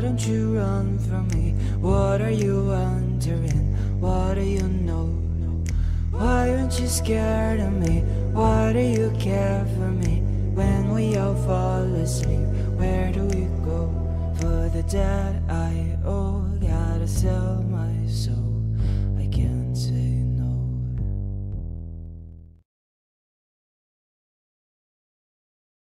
Why don't you run from me? What are you wondering? What do you know? Why aren't you scared of me? Why do you care for me? When we all fall asleep, where do we go? For the dead, I owe, gotta sell.